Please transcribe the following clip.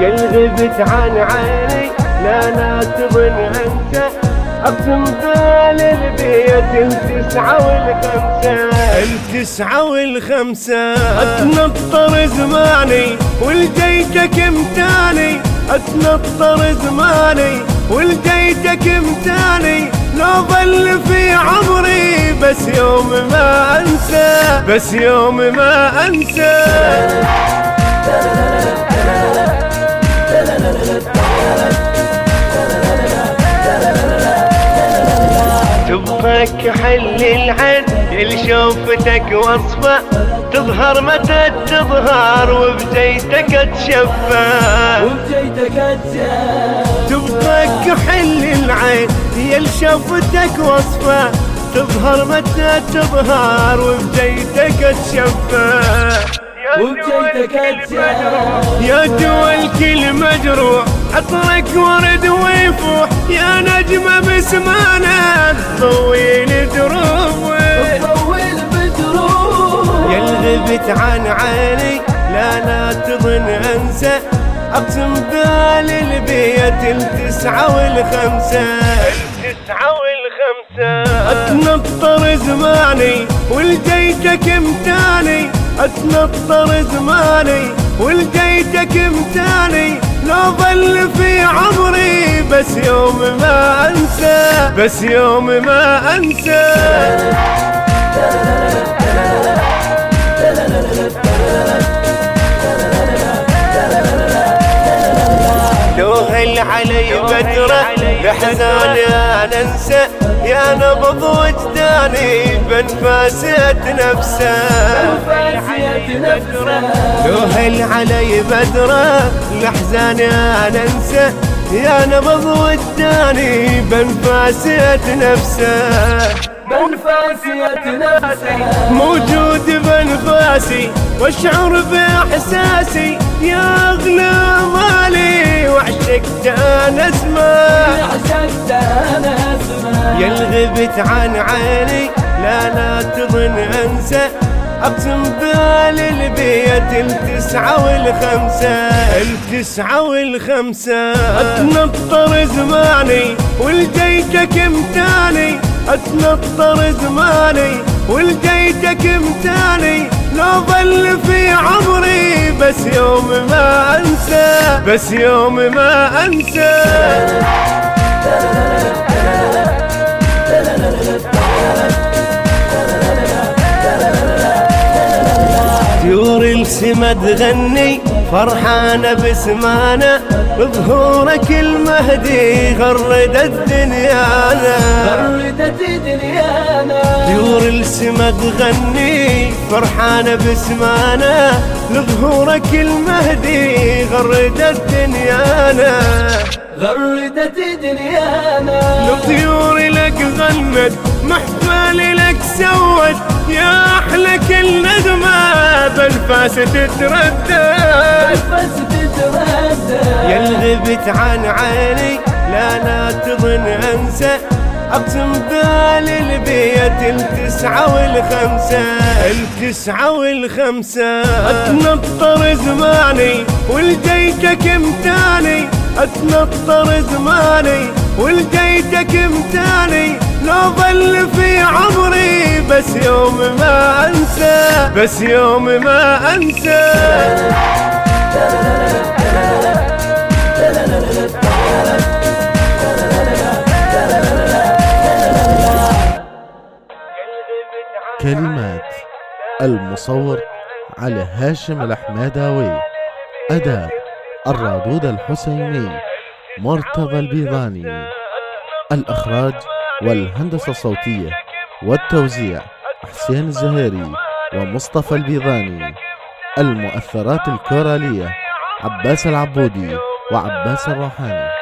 يلغبت عن عيني لا لا تظن أنت. أقسم بالبيت التسعة والخمسة. التسعة والخمسة. أتنطر زماني ولقيتك امتاني. أتنطر زماني ولقيتك امتاني. لو ظل في عمري بس يوم ما أنسى بس يوم ما أنسى. تبغاك حل العين اللي شوفتك وصفة. تظهر متى تظهر وبجيتك تشفى وبجيتك تشفى تبغاك حل العين اللي شوفتك وصفة. تظهر متى تظهر وبجيتك تشفى وبجيتك تشفى يا دول كل مجروح. عطرك ورد ويفوح يا نجمة بسمانة طويل دروب طول بدروب يا الغبت عن عيني لا لا تظن أنسى. أقسم بالبيت التسعة والخمسة. التسعة والخمسة. أتنطر زماني ولقيتك امتاني أتنطر زماني ولقيتك امتاني لو ظل في عمري. بس يوم ما أنسى بس يوم ما أنسى. لو علي بدرة لحزان أنا انسى يا نبض وجداني بنفاسة نفسه. لو هل علي بدرة لحزان أنا انسى يا نبض وجداني بنفاسة نفسه بالفاسية نفسه موجود بانفاسي واشعر بإحساسي. يا اغلى مالي وعشقت أنا أسمع. عشقت أنا اسمه يا الغبت عن عيني لا لا تظن أنسى. أقسم بالبيت التسعة والخمسة. التسعة والخمسة. أتنطر زماني ولقيتك امتاني. أتنطر زماني ولقيتك امتاني. لو ظل في عمري بس يوم ما أنسى بس يوم ما أنسى. السما تغني فرحانة بسمانة بظهورك المهدي غردت دنيانا. غردت دنيانا. طيور السما تغني فرحانة بسمانة لظهورك المهدي غردت دنيانا. غردت دنيانا. الطيور لك غنت محفل لك سوت يا أحلى كل نغمة بانفاس تتردد. بس تتردد. يا الغبت عن عيني لا لا تظن أنسى. أقسم بالبيت التسعة والخمسة. التسعة والخمسة. أتنطر زماني ولقيتك امتاني. أتنطر زماني ولقيتك امتاني. لو بس يوم ما أنسى بس يوم ما أنسى. كلمات المصور علي هاشم الأحمداوي. أداء الرادود الحسيني مرتضى البيضاني. الإخراج والهندسة الصوتية والتوزيع حسين الزهيري ومصطفى البيضاني المؤثرات الكورالية عباس العبودي وعباس الروحاني.